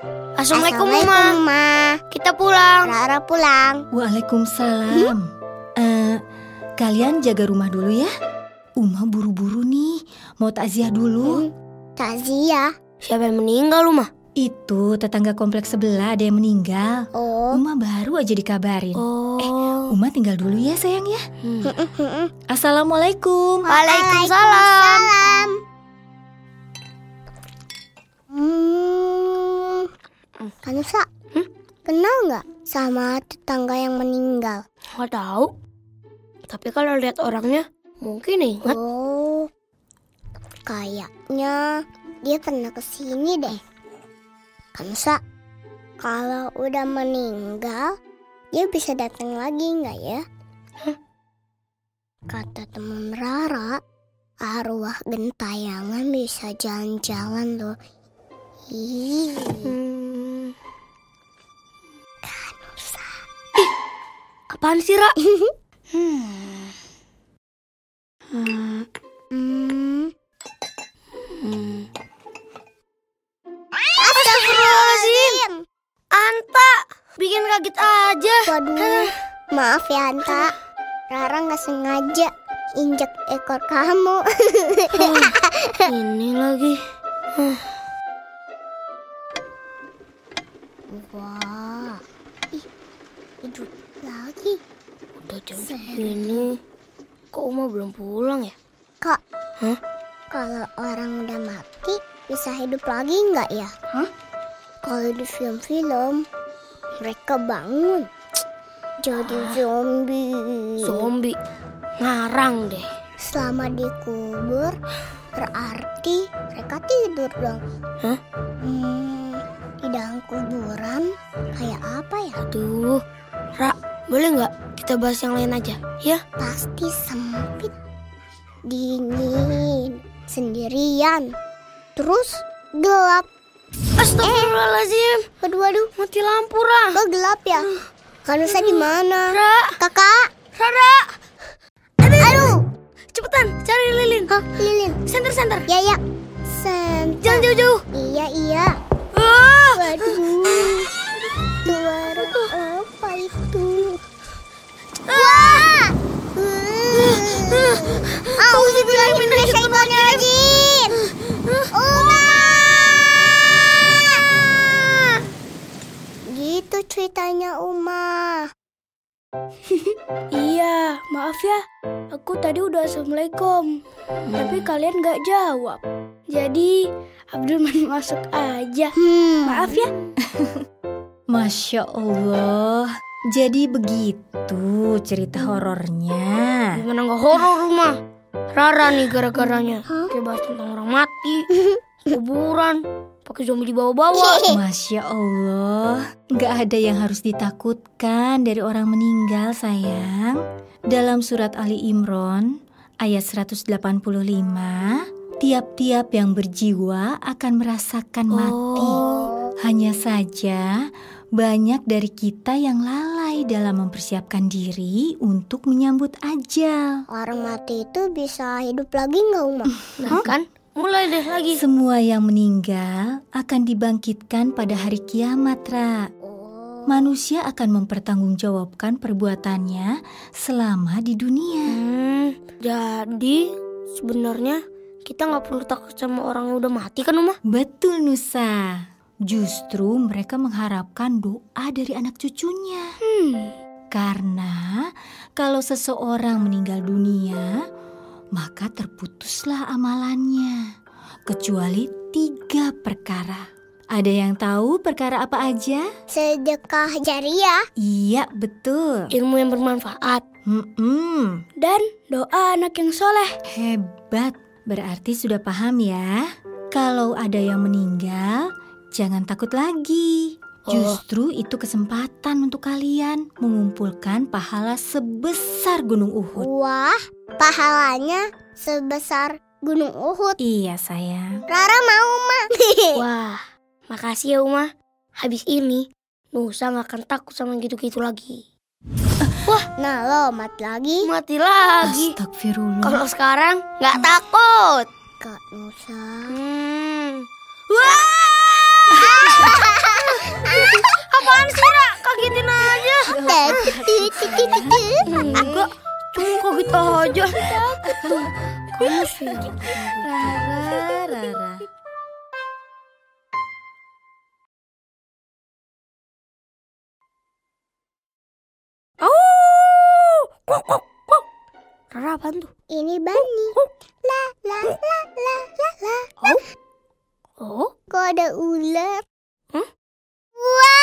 Assalamualaikum, Assalamualaikum, Mama. Ma. Kita pulang. Rara pulang. Waalaikumsalam. Eh, kalian jaga rumah dulu ya. Uma buru-buru nih, mau takziah dulu. Takziah. Siapa yang meninggal, Uma? Itu tetangga kompleks sebelah ada yang meninggal. Oh. Uma baru aja dikabarin. Oh. Uma tinggal dulu ya sayang ya. Hmm. Assalamualaikum. Waalaikumsalam. Salam. Kanusa, kenal nggak sama tetangga yang meninggal? Nggak tahu. Tapi kalau lihat orangnya, mungkin ingat. Oh, kayaknya dia pernah ke sini deh. Kanusa, kalau udah meninggal, dia bisa datang lagi nggak ya? Kata teman Rara, arwah gentayangan bisa jalan-jalan loh. Ih, Hmm. Apaan sih, Ra? hmm. Hmm. Hmm. Hmm. Astagfirullahaladzim. Anta, bikin kaget aja. Waduh, maaf ya Anta. Rara nggak sengaja injek ekor kamu. Ini lagi. Wah, ih, hidup lagi. Udah jam segini. Kok Uma belum pulang ya? Kak, Hah? kalau orang udah mati bisa hidup lagi nggak ya? Hah? Kalau di film-film mereka bangun jadi zombie. Zombie. Ngarang deh. Selama dikubur berarti mereka tidur dong. Hah? Hmm, di dalam kuburan kayak apa ya? Aduh. Ra, boleh nggak kita bahas yang lain aja? Ya? Pasti sempit, dingin, sendirian, terus gelap. Astagfirullahaladzim. Waduh, waduh, Mati lampu, Ra. kok gelap ya? Kanusa di mana? Ra. Kakak, Rara. aduh, Cepetan, cari lilin. Hah, lilin. Center, center. Ya, ya. Sen. Jangan jauh-jauh. Iya, iya. Ah. Waduh, ceritanya Uma. Iya, maaf ya. Aku tadi udah assalamualaikum, tapi kalian gak jawab. Jadi Abdul main masuk aja. Hmm. Maaf ya. Masya Allah. Jadi begitu cerita horornya. Gimana nggak horor rumah? Rara nih gara-garanya. Kayak bahas tentang orang mati, kuburan, pakai zombie dibawa-bawa. Masya Allah, nggak ada yang harus ditakutkan dari orang meninggal sayang. Dalam surat Ali Imran ayat 185, tiap-tiap yang berjiwa akan merasakan mati. Oh. Hanya saja banyak dari kita yang lalai dalam mempersiapkan diri untuk menyambut ajal. Orang mati itu bisa hidup lagi nggak Uma? Nah kan, mulai deh lagi. Semua yang meninggal akan dibangkitkan pada hari kiamat, Ra. Manusia akan mempertanggungjawabkan perbuatannya selama di dunia. Hmm, jadi sebenarnya kita nggak perlu takut sama orang yang udah mati kan, Uma? Betul, Nusa. Justru mereka mengharapkan doa dari anak cucunya. Hmm. Karena kalau seseorang meninggal dunia, maka terputuslah amalannya. Kecuali tiga perkara. Ada yang tahu perkara apa aja? Sedekah jariah. Iya, betul. Ilmu yang bermanfaat. Hmm, Dan doa anak yang soleh. hebat. Berarti sudah paham ya? Kalau ada yang meninggal, jangan takut lagi. Justru itu kesempatan untuk kalian mengumpulkan pahala sebesar Gunung Uhud. Wah, pahalanya sebesar Gunung Uhud. Iya, sayang. Rara mau, Ma. Wah, makasih ya Uma. Habis ini, Nusa gak akan takut sama gitu-gitu lagi. nah, lo mati lagi. Mati lagi. Astagfirullah. Kalau sekarang nggak takut. Kak Nusa. Hmm. Wah! Apaan sih, Ra? Kagetin aja. Enggak, cuma kaget aja. Kamu sih. Rara, Rara. Oh! Kok, kok, kok. Rara apaan tuh? Ini Bani. La la la la la la. Oh? Kok ada ular? Hah? Wah!